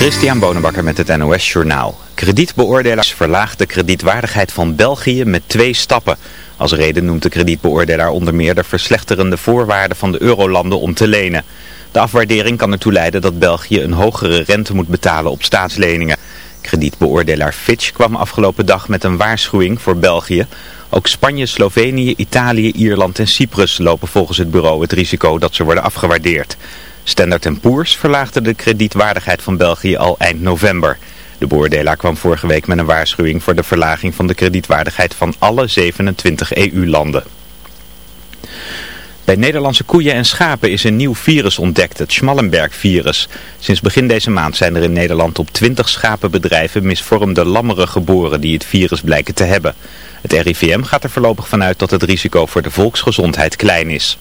Christian Bonenbakker met het NOS Journaal. Kredietbeoordelaars verlaagt de kredietwaardigheid van België met twee stappen. Als reden noemt de kredietbeoordelaar onder meer de verslechterende voorwaarden van de eurolanden om te lenen. De afwaardering kan ertoe leiden dat België een hogere rente moet betalen op staatsleningen. Kredietbeoordelaar Fitch kwam afgelopen dag met een waarschuwing voor België. Ook Spanje, Slovenië, Italië, Ierland en Cyprus lopen volgens het bureau het risico dat ze worden afgewaardeerd. Standard Poor's verlaagde de kredietwaardigheid van België al eind november. De beoordelaar kwam vorige week met een waarschuwing voor de verlaging van de kredietwaardigheid van alle 27 EU-landen. Bij Nederlandse koeien en schapen is een nieuw virus ontdekt, het Schmallenberg-virus. Sinds begin deze maand zijn er in Nederland op 20 schapenbedrijven misvormde lammeren geboren die het virus blijken te hebben. Het RIVM gaat er voorlopig vanuit dat het risico voor de volksgezondheid klein is.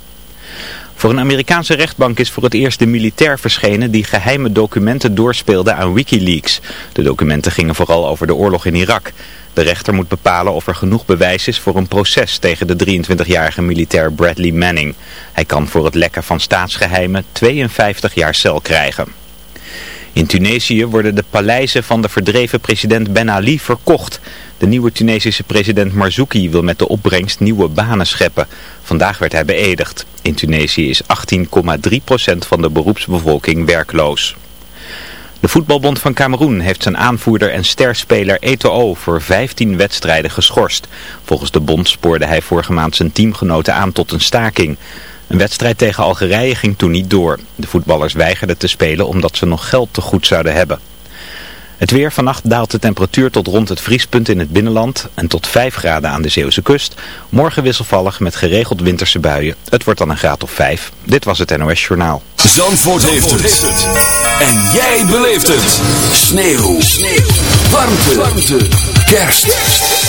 Voor een Amerikaanse rechtbank is voor het eerst de militair verschenen die geheime documenten doorspeelde aan Wikileaks. De documenten gingen vooral over de oorlog in Irak. De rechter moet bepalen of er genoeg bewijs is voor een proces tegen de 23-jarige militair Bradley Manning. Hij kan voor het lekken van staatsgeheimen 52 jaar cel krijgen. In Tunesië worden de paleizen van de verdreven president Ben Ali verkocht. De nieuwe Tunesische president Marzouki wil met de opbrengst nieuwe banen scheppen. Vandaag werd hij beëdigd. In Tunesië is 18,3% van de beroepsbevolking werkloos. De voetbalbond van Cameroen heeft zijn aanvoerder en sterspeler Eto'o voor 15 wedstrijden geschorst. Volgens de bond spoorde hij vorige maand zijn teamgenoten aan tot een staking. Een wedstrijd tegen Algerije ging toen niet door. De voetballers weigerden te spelen omdat ze nog geld te goed zouden hebben. Het weer vannacht daalt de temperatuur tot rond het vriespunt in het binnenland en tot 5 graden aan de Zeeuwse kust. Morgen wisselvallig met geregeld winterse buien. Het wordt dan een graad of 5. Dit was het NOS Journaal. Zandvoort, Zandvoort heeft, het. En jij beleeft het. Sneeuw. Sneeuw. Warmte. Warmte. Kerst.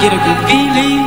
get a good feeling.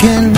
can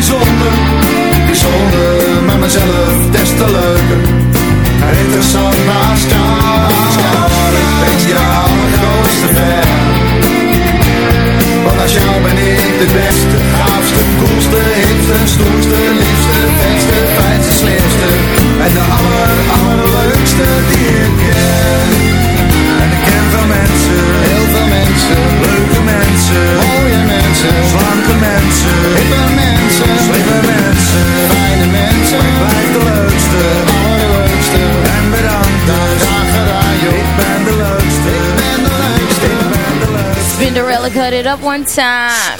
bijzonder, bijzonder, maar mezelf des te leuker. Interessant naast jou, ik ben jouw grootste. Want als jou ben ik de beste, gaafste, koelste, hipste, stoerste, liefste, vetste, fijnste, slimste. En de aller, allerleukste die ik ken. En ik ken veel mensen, heel veel mensen, leuke mensen, mooie mensen, Cut it up one time.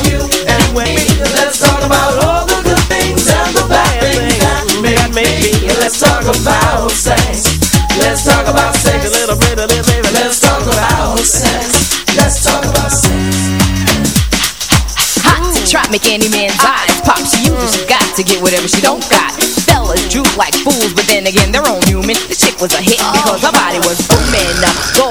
about sex. Let's talk about sex. A little bit, a little bit. Let's talk about sex. Let's talk about sex. Hot to try make any man's eyes pop. She uses, she got to get whatever she don't got. Fellas droop like fools, but then again, they're all human. The chick was a hit because her body was booming. Uh,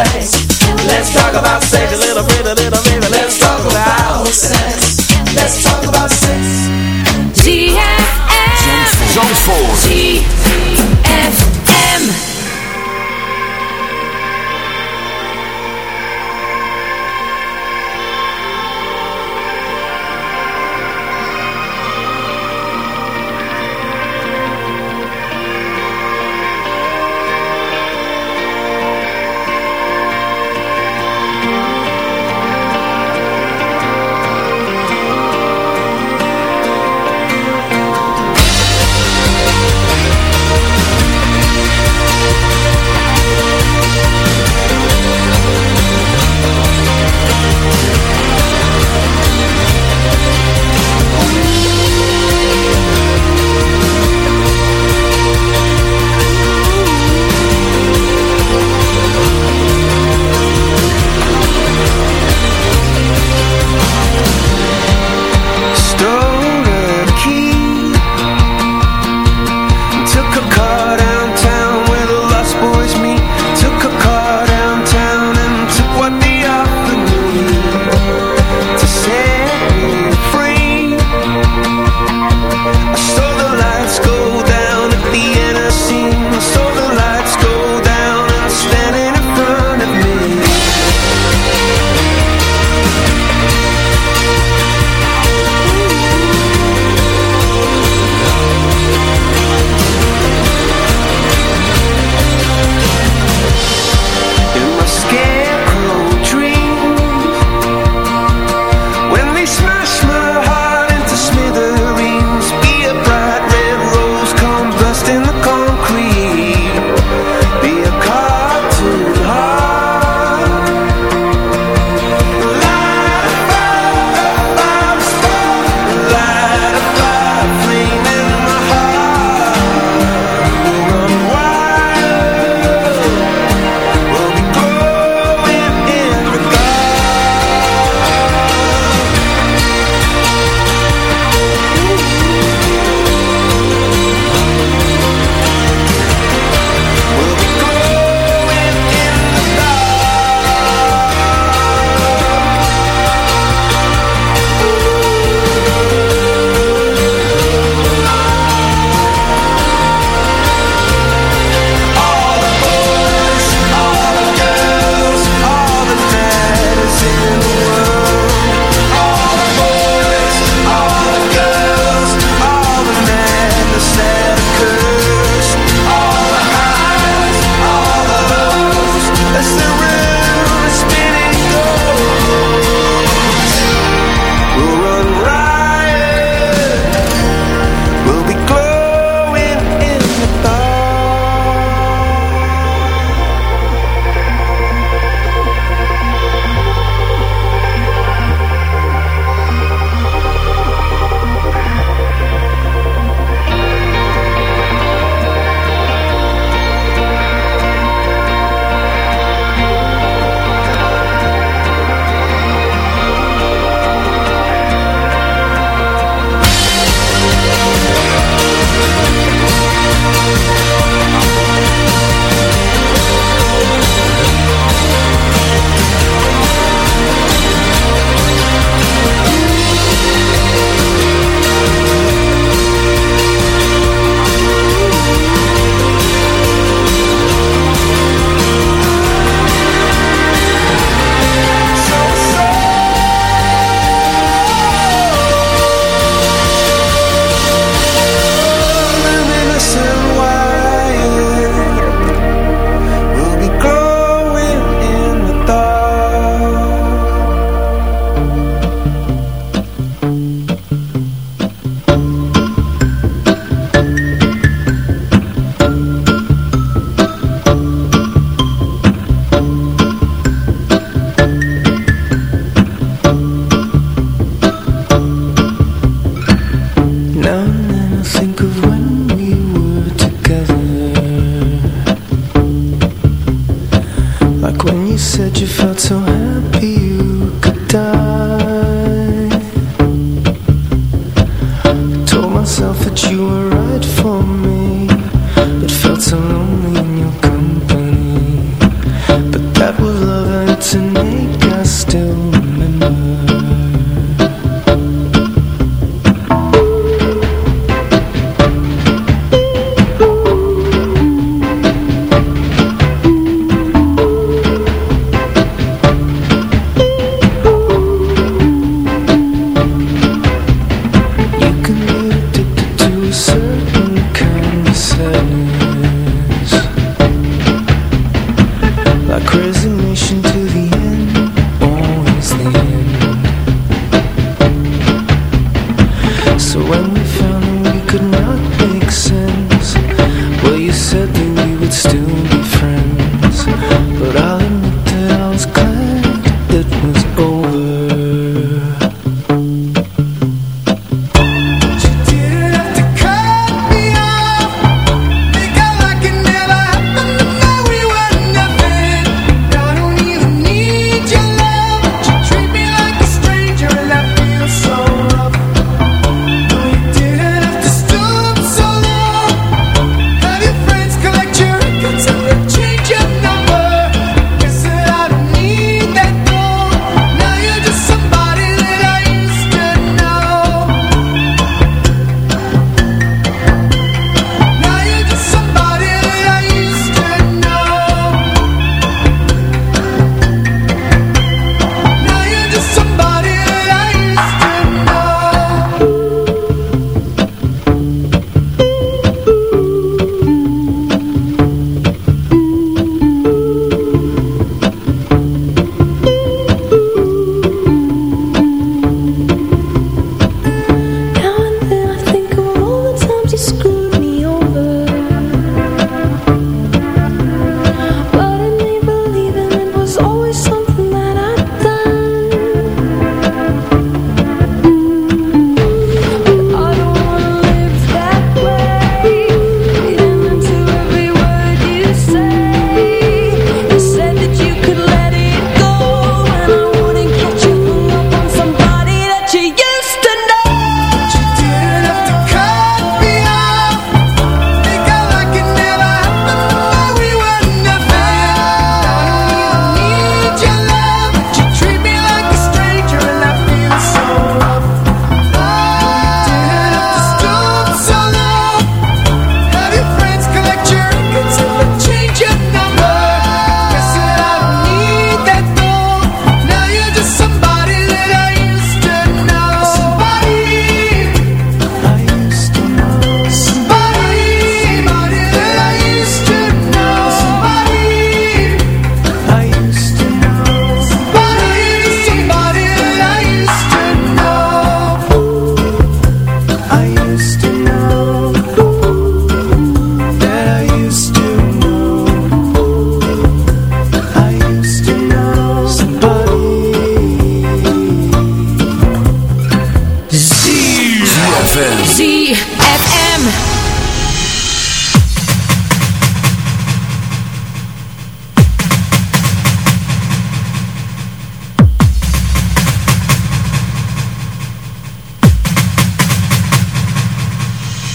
Let's talk about sex. A little bit, a little bit. Let's talk about sex.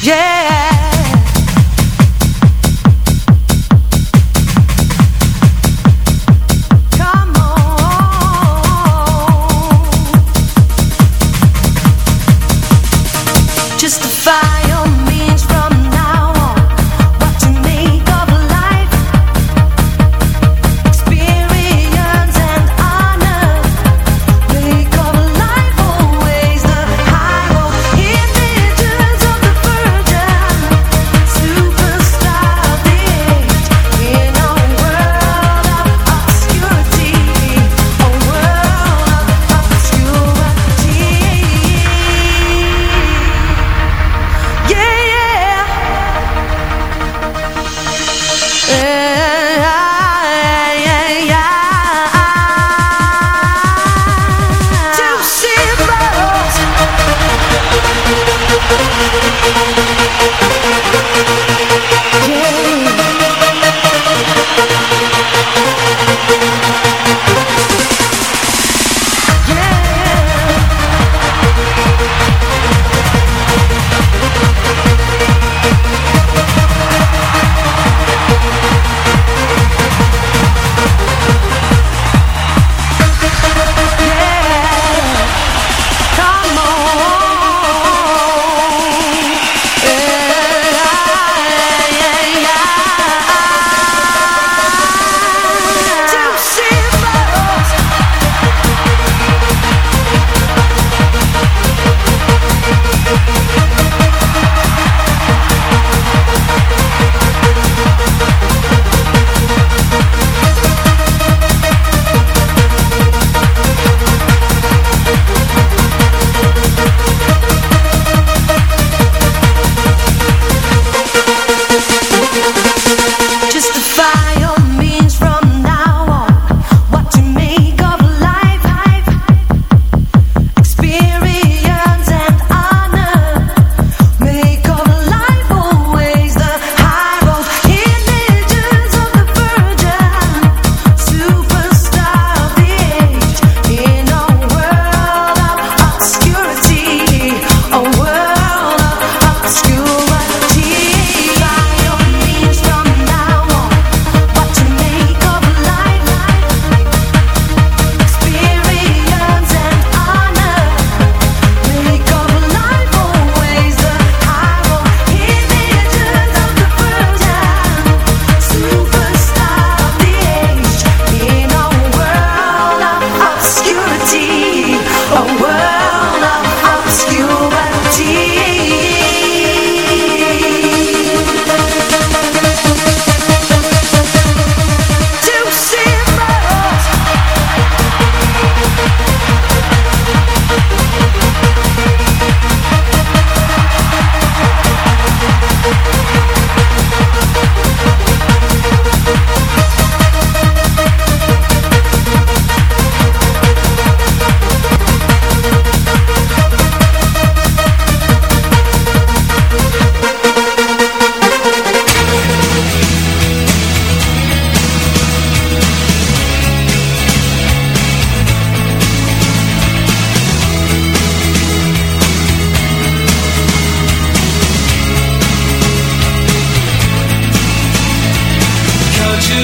Yeah.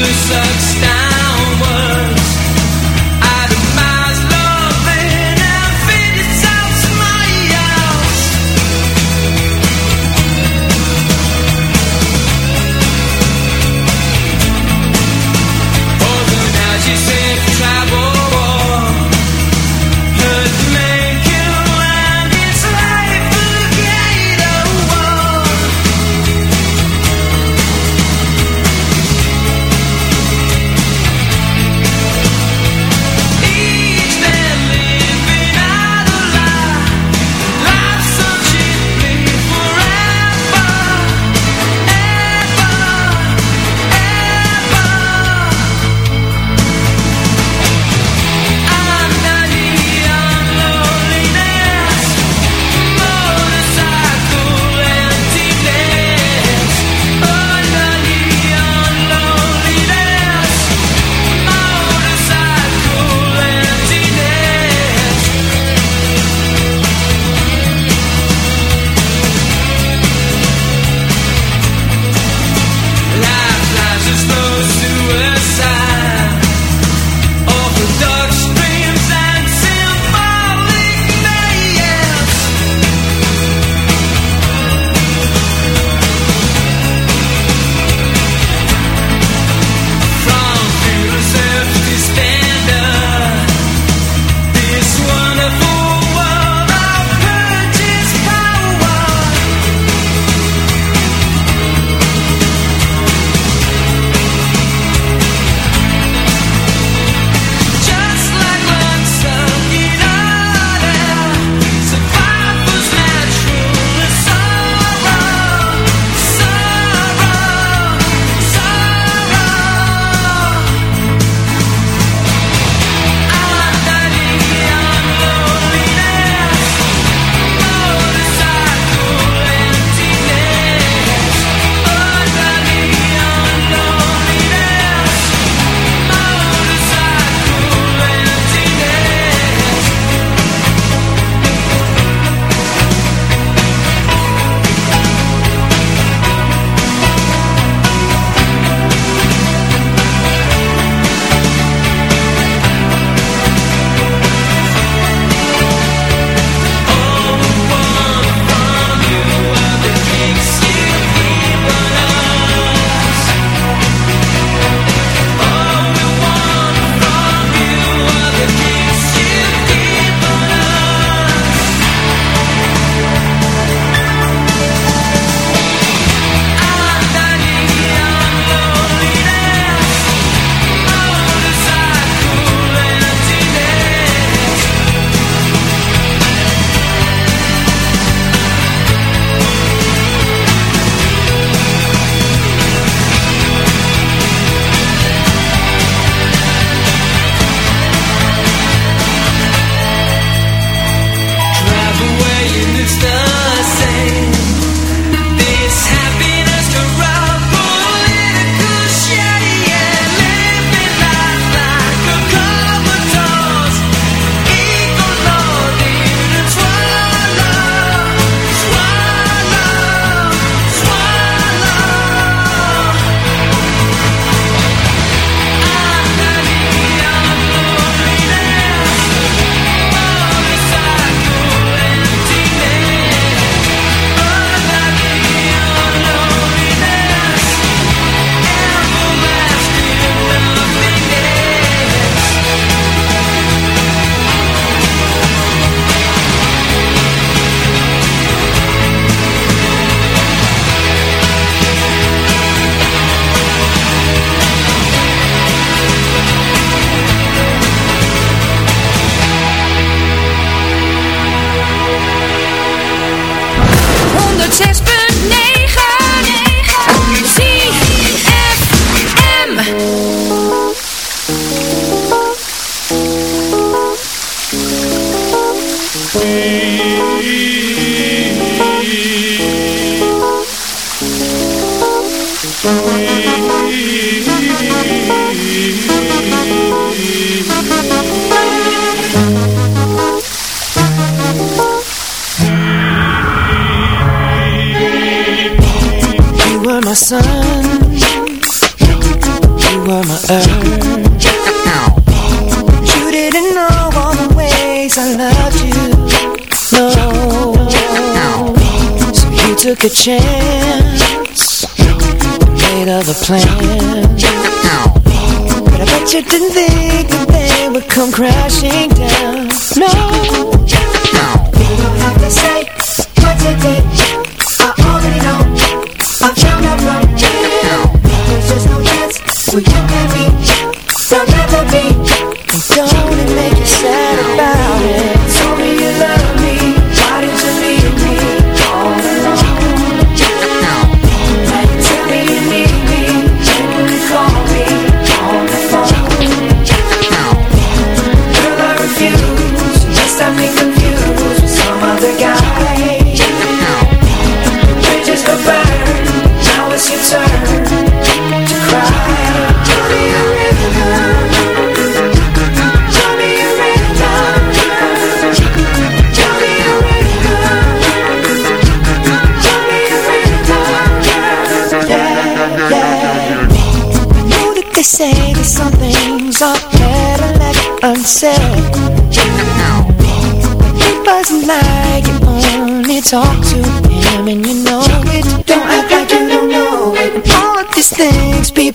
success.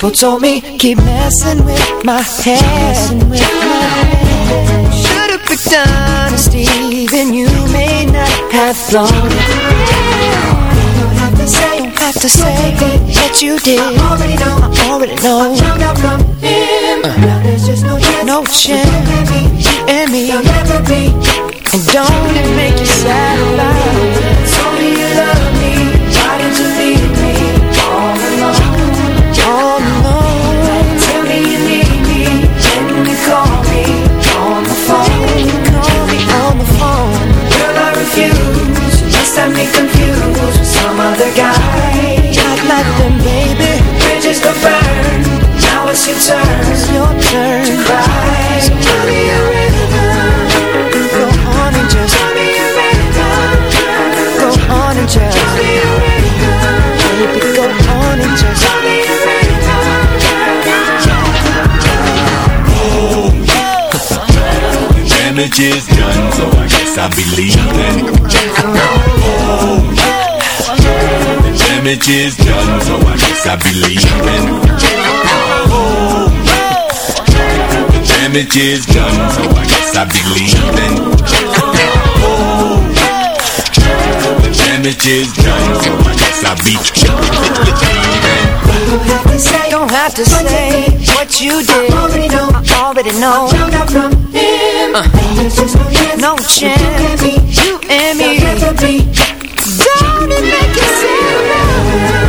People told me Keep messing with my head. Should've picked honesty Then you may not have thought Don't have to say, don't have to say That you did. I already know, I already know. I found out from him. Uh. there's just no chance. No chance. And me. Never be And don't it make you sad With some other guy. Not like them baby. Bridges go burn Now it's your turn. It's your turn. To cry. So tell me you're damage is done, so I guess I'll be leaving. The damage is done, so I guess I'll be leaving. Oh, the damage is done, so I guess I'll be leaving. Oh, the damage is done, so I guess I'll be leaving. Don't have to say what you did. I already know. I already know. I found out from him. Uh. No chance. You and me. Don't it make you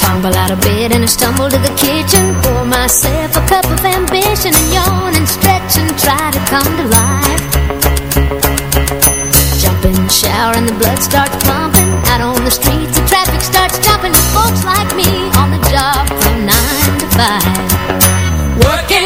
Tumble out of bed and I stumble to the kitchen. Pour myself a cup of ambition And yawn and stretch and try to come to life. Jump in the shower and the blood starts pumping out on the streets, the traffic starts jumping with folks like me on the job from nine to five. Working.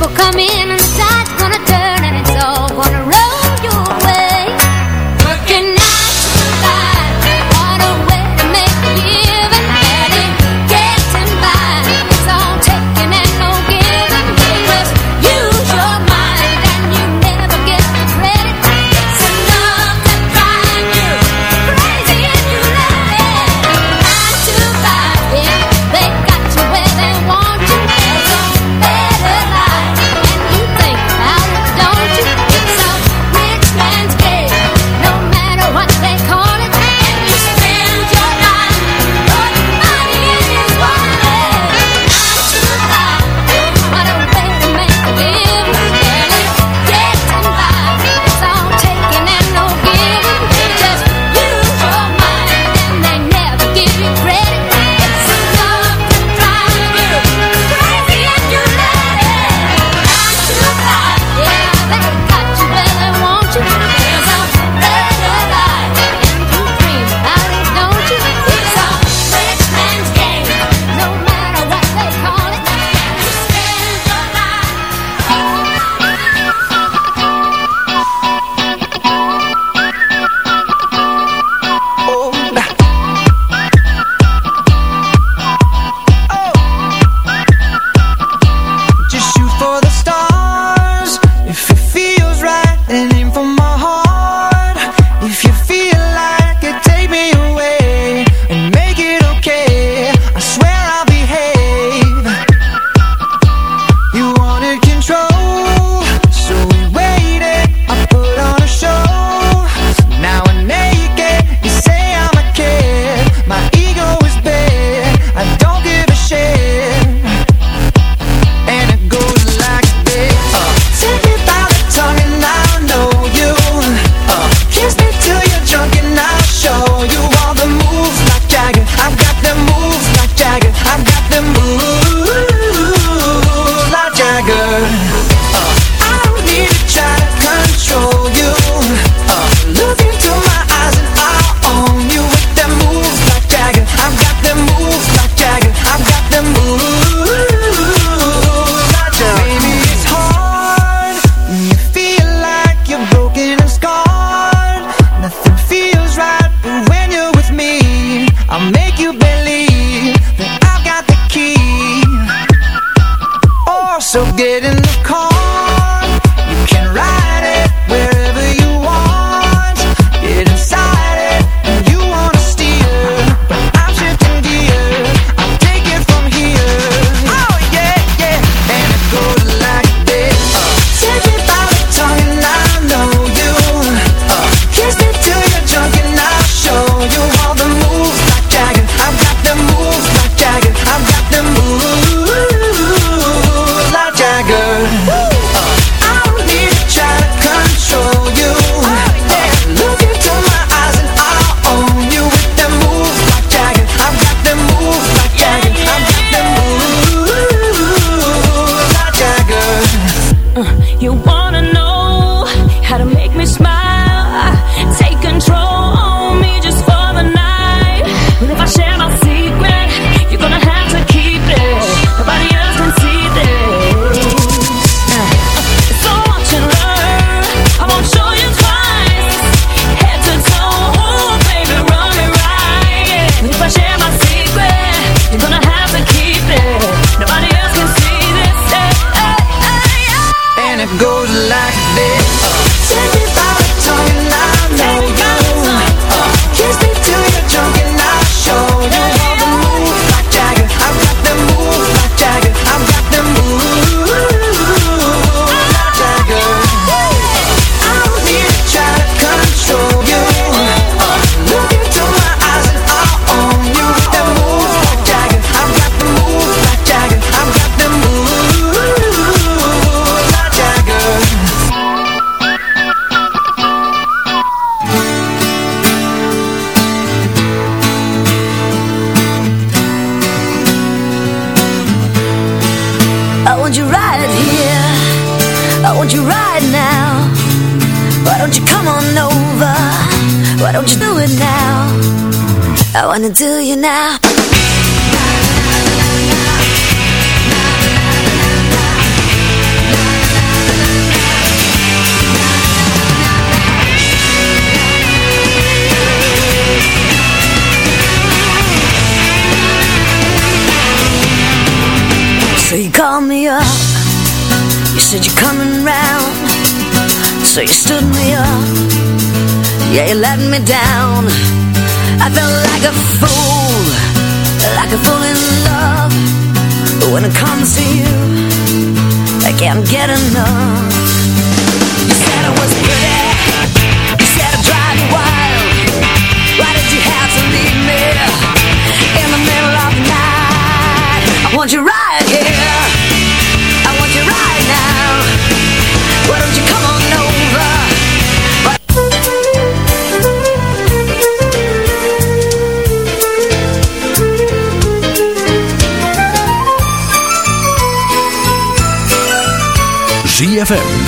come coming